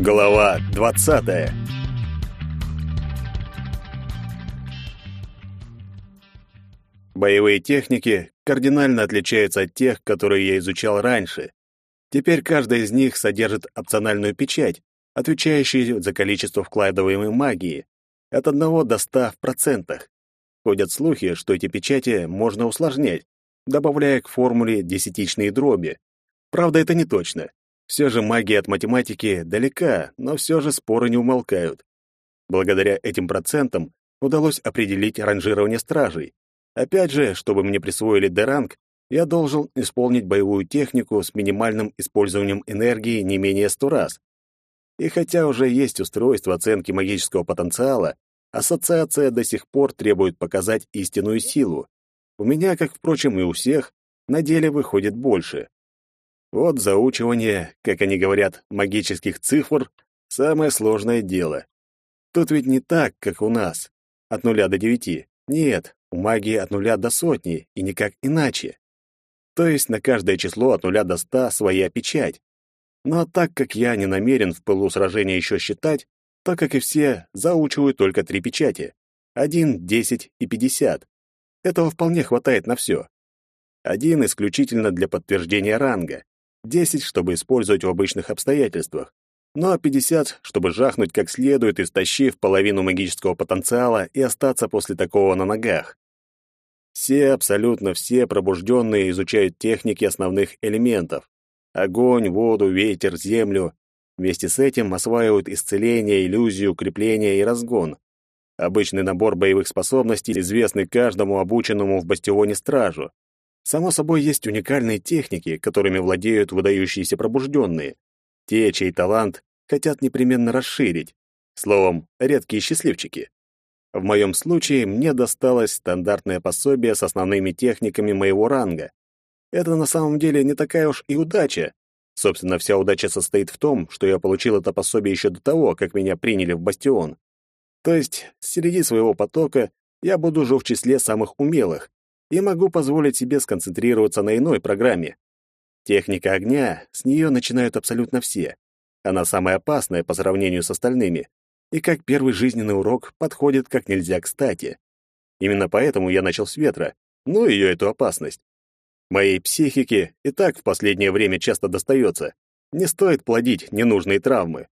Глава 20. Боевые техники кардинально отличаются от тех, которые я изучал раньше. Теперь каждая из них содержит опциональную печать, отвечающую за количество вкладываемой магии, от 1 до 100 в процентах. Ходят слухи, что эти печати можно усложнять, добавляя к формуле десятичные дроби. Правда, это не точно. Все же магия от математики далека, но все же споры не умолкают. Благодаря этим процентам удалось определить ранжирование стражей. Опять же, чтобы мне присвоили Д-ранг, я должен исполнить боевую технику с минимальным использованием энергии не менее сто раз. И хотя уже есть устройство оценки магического потенциала, ассоциация до сих пор требует показать истинную силу. У меня, как, впрочем, и у всех, на деле выходит больше. Вот заучивание, как они говорят, магических цифр — самое сложное дело. Тут ведь не так, как у нас, от нуля до девяти. Нет, у магии от нуля до сотни, и никак иначе. То есть на каждое число от нуля до ста своя печать. Но так как я не намерен в пылу сражения еще считать, то, как и все, заучиваю только три печати. Один, десять и пятьдесят. Этого вполне хватает на все. Один исключительно для подтверждения ранга. 10, чтобы использовать в обычных обстоятельствах, ну а 50, чтобы жахнуть как следует, истощив половину магического потенциала и остаться после такого на ногах. Все, абсолютно все пробужденные изучают техники основных элементов. Огонь, воду, ветер, землю. Вместе с этим осваивают исцеление, иллюзию, укрепление и разгон. Обычный набор боевых способностей, известный каждому обученному в бастионе стражу. Само собой, есть уникальные техники, которыми владеют выдающиеся пробужденные. Те, чей талант хотят непременно расширить. Словом, редкие счастливчики. В моем случае мне досталось стандартное пособие с основными техниками моего ранга. Это на самом деле не такая уж и удача. Собственно, вся удача состоит в том, что я получил это пособие еще до того, как меня приняли в бастион. То есть, среди своего потока я буду уже в числе самых умелых, и могу позволить себе сконцентрироваться на иной программе. Техника огня, с нее начинают абсолютно все. Она самая опасная по сравнению с остальными, и как первый жизненный урок подходит как нельзя кстати. Именно поэтому я начал с ветра, ну ее эту опасность. Моей психике и так в последнее время часто достается. Не стоит плодить ненужные травмы.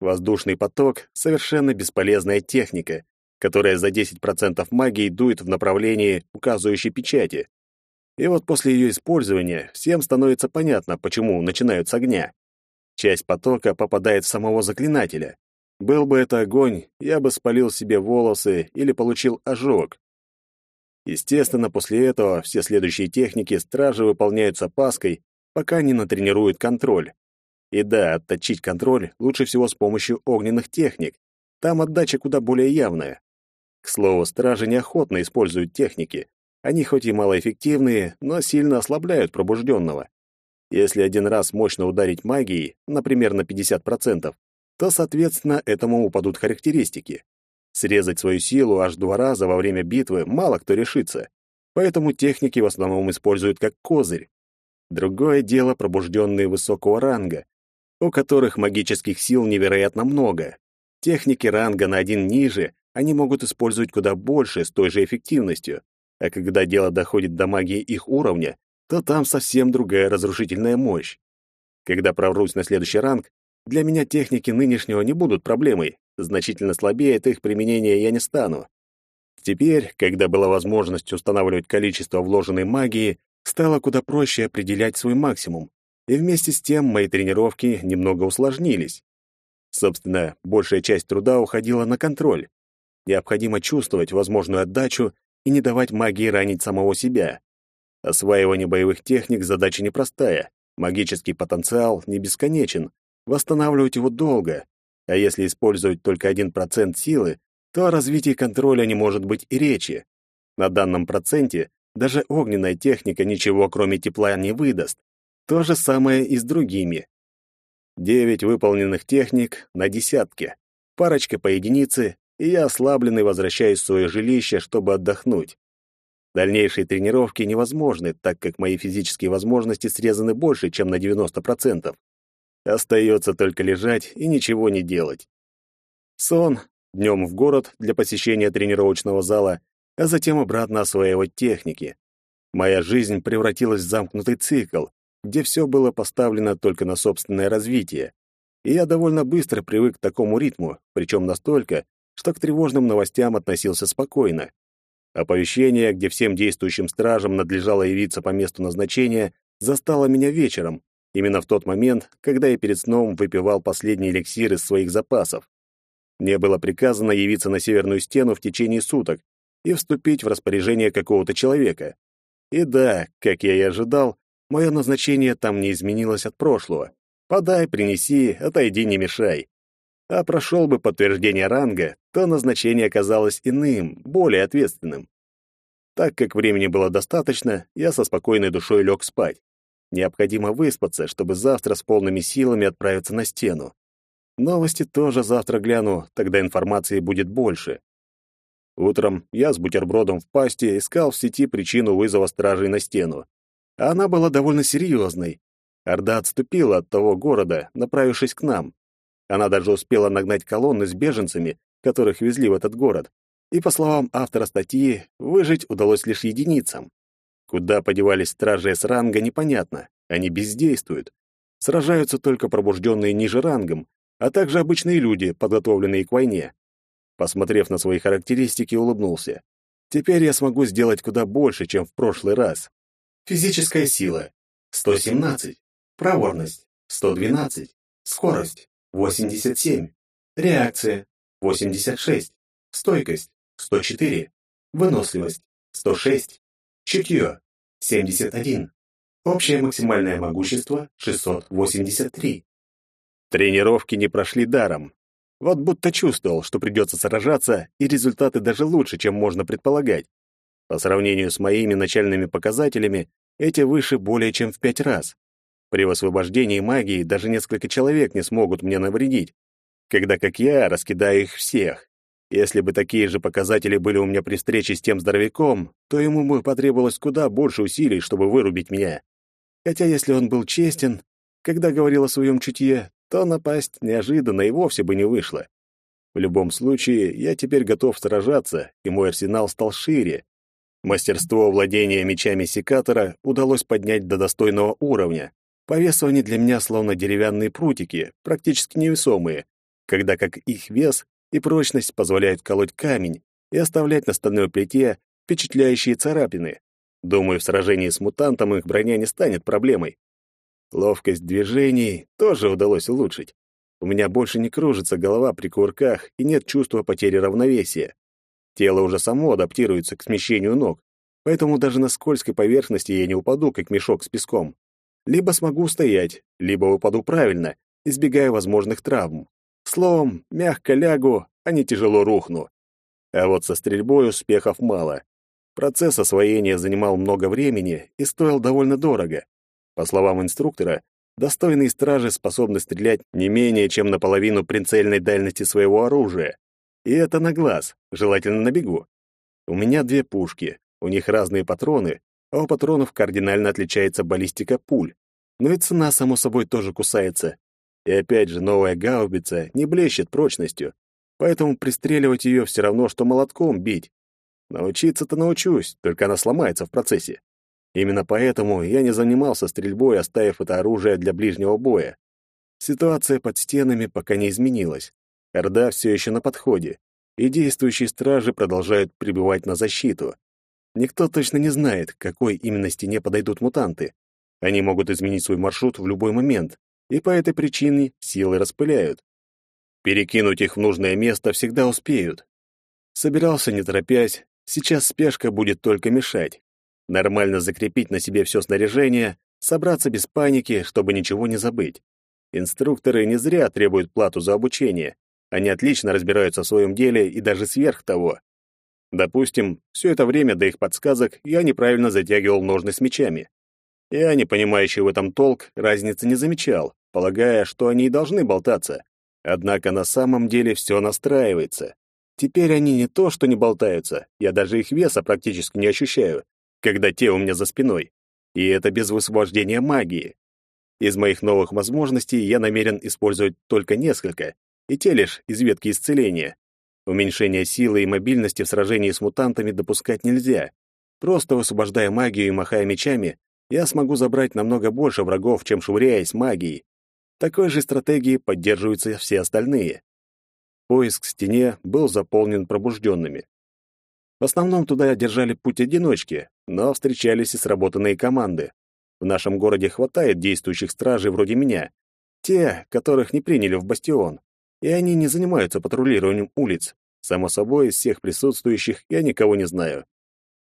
Воздушный поток — совершенно бесполезная техника, которая за 10% магии дует в направлении указывающей печати. И вот после ее использования всем становится понятно, почему начинают с огня. Часть потока попадает в самого заклинателя. Был бы это огонь, я бы спалил себе волосы или получил ожог. Естественно, после этого все следующие техники стражи выполняют с опаской, пока не натренируют контроль. И да, отточить контроль лучше всего с помощью огненных техник. Там отдача куда более явная. К слову, стражи неохотно используют техники. Они хоть и малоэффективные, но сильно ослабляют пробужденного. Если один раз мощно ударить магией, например, на 50%, то, соответственно, этому упадут характеристики. Срезать свою силу аж два раза во время битвы мало кто решится, поэтому техники в основном используют как козырь. Другое дело пробужденные высокого ранга, у которых магических сил невероятно много. Техники ранга на один ниже они могут использовать куда больше с той же эффективностью. А когда дело доходит до магии их уровня, то там совсем другая разрушительная мощь. Когда прорвусь на следующий ранг, для меня техники нынешнего не будут проблемой. Значительно слабее от их применения я не стану. Теперь, когда была возможность устанавливать количество вложенной магии, стало куда проще определять свой максимум. И вместе с тем мои тренировки немного усложнились. Собственно, большая часть труда уходила на контроль. Необходимо чувствовать возможную отдачу и не давать магии ранить самого себя. Осваивание боевых техник задача непростая. Магический потенциал не бесконечен. Восстанавливать его долго. А если использовать только 1% силы, то о развитии контроля не может быть и речи. На данном проценте даже огненная техника ничего, кроме тепла, не выдаст. То же самое и с другими. Девять выполненных техник на десятке. Парочка по единице и я ослабленный возвращаюсь в свое жилище, чтобы отдохнуть. Дальнейшие тренировки невозможны, так как мои физические возможности срезаны больше, чем на 90%. Остается только лежать и ничего не делать. Сон, днем в город для посещения тренировочного зала, а затем обратно осваивать техники. Моя жизнь превратилась в замкнутый цикл, где все было поставлено только на собственное развитие. И я довольно быстро привык к такому ритму, причем настолько, что к тревожным новостям относился спокойно. Оповещение, где всем действующим стражам надлежало явиться по месту назначения, застало меня вечером, именно в тот момент, когда я перед сном выпивал последний эликсир из своих запасов. Мне было приказано явиться на северную стену в течение суток и вступить в распоряжение какого-то человека. И да, как я и ожидал, мое назначение там не изменилось от прошлого. Подай, принеси, отойди, не мешай. А прошел бы подтверждение ранга, то назначение оказалось иным, более ответственным. Так как времени было достаточно, я со спокойной душой лег спать. Необходимо выспаться, чтобы завтра с полными силами отправиться на стену. Новости тоже завтра гляну, тогда информации будет больше. Утром я с бутербродом в пасти искал в сети причину вызова стражей на стену. Она была довольно серьезной. Орда отступила от того города, направившись к нам. Она даже успела нагнать колонны с беженцами, которых везли в этот город. И, по словам автора статьи, выжить удалось лишь единицам. Куда подевались стражи с ранга, непонятно. Они бездействуют. Сражаются только пробужденные ниже рангом, а также обычные люди, подготовленные к войне. Посмотрев на свои характеристики, улыбнулся. Теперь я смогу сделать куда больше, чем в прошлый раз. Физическая сила — 117. Проворность — 112. Скорость — 87. Реакция — 86. Стойкость — 104. Выносливость — 106. Чутье — 71. Общее максимальное могущество — 683. Тренировки не прошли даром. Вот будто чувствовал, что придется сражаться, и результаты даже лучше, чем можно предполагать. По сравнению с моими начальными показателями, эти выше более чем в пять раз. При высвобождении магии даже несколько человек не смогут мне навредить, когда как я раскидаю их всех. Если бы такие же показатели были у меня при встрече с тем здоровяком, то ему бы потребовалось куда больше усилий, чтобы вырубить меня. Хотя если он был честен, когда говорил о своем чутье, то напасть неожиданно и вовсе бы не вышло. В любом случае, я теперь готов сражаться, и мой арсенал стал шире. Мастерство владения мечами секатора удалось поднять до достойного уровня. По весу они для меня словно деревянные прутики, практически невесомые, когда как их вес и прочность позволяют колоть камень и оставлять на стальной плите впечатляющие царапины. Думаю, в сражении с мутантом их броня не станет проблемой. Ловкость движений тоже удалось улучшить. У меня больше не кружится голова при кувырках и нет чувства потери равновесия. Тело уже само адаптируется к смещению ног, поэтому даже на скользкой поверхности я не упаду, как мешок с песком. Либо смогу стоять, либо упаду правильно, избегая возможных травм. Словом, мягко лягу, а не тяжело рухну. А вот со стрельбой успехов мало. Процесс освоения занимал много времени и стоил довольно дорого. По словам инструктора, достойные стражи способны стрелять не менее чем наполовину прицельной дальности своего оружия. И это на глаз, желательно на бегу. У меня две пушки, у них разные патроны, а у патронов кардинально отличается баллистика пуль. Но и цена, само собой, тоже кусается. И опять же, новая гаубица не блещет прочностью, поэтому пристреливать ее все равно, что молотком бить. Научиться-то научусь, только она сломается в процессе. Именно поэтому я не занимался стрельбой, оставив это оружие для ближнего боя. Ситуация под стенами пока не изменилась. Орда все еще на подходе, и действующие стражи продолжают прибывать на защиту. Никто точно не знает, к какой именно стене подойдут мутанты. Они могут изменить свой маршрут в любой момент, и по этой причине силы распыляют. Перекинуть их в нужное место всегда успеют. Собирался не торопясь, сейчас спешка будет только мешать нормально закрепить на себе все снаряжение, собраться без паники, чтобы ничего не забыть. Инструкторы не зря требуют плату за обучение. Они отлично разбираются в своем деле и даже сверх того. Допустим, все это время до их подсказок я неправильно затягивал ножны с мечами. Я, не понимающий в этом толк, разницы не замечал, полагая, что они и должны болтаться. Однако на самом деле все настраивается. Теперь они не то, что не болтаются, я даже их веса практически не ощущаю, когда те у меня за спиной. И это без высвобождения магии. Из моих новых возможностей я намерен использовать только несколько, и те лишь из ветки исцеления. Уменьшение силы и мобильности в сражении с мутантами допускать нельзя. Просто высвобождая магию и махая мечами, я смогу забрать намного больше врагов, чем швыряясь магией. Такой же стратегией поддерживаются все остальные. Поиск к стене был заполнен пробужденными. В основном туда держали путь одиночки, но встречались и сработанные команды. В нашем городе хватает действующих стражей вроде меня, те, которых не приняли в бастион, и они не занимаются патрулированием улиц. Само собой, из всех присутствующих я никого не знаю.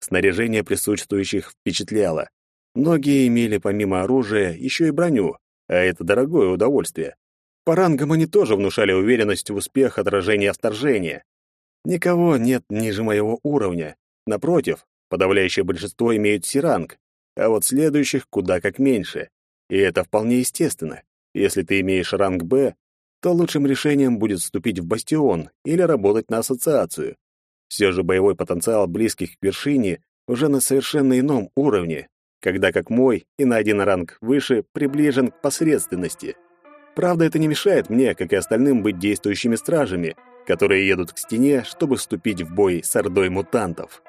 Снаряжение присутствующих впечатляло. Многие имели помимо оружия еще и броню, а это дорогое удовольствие. По рангам они тоже внушали уверенность в успех отражения вторжения. Никого нет ниже моего уровня. Напротив, подавляющее большинство имеют Си-ранг, а вот следующих куда как меньше. И это вполне естественно. Если ты имеешь ранг Б, то лучшим решением будет вступить в бастион или работать на ассоциацию. Все же боевой потенциал близких к вершине уже на совершенно ином уровне, когда как мой и на один ранг выше приближен к посредственности. Правда, это не мешает мне, как и остальным, быть действующими стражами, которые едут к стене, чтобы вступить в бой с ордой мутантов.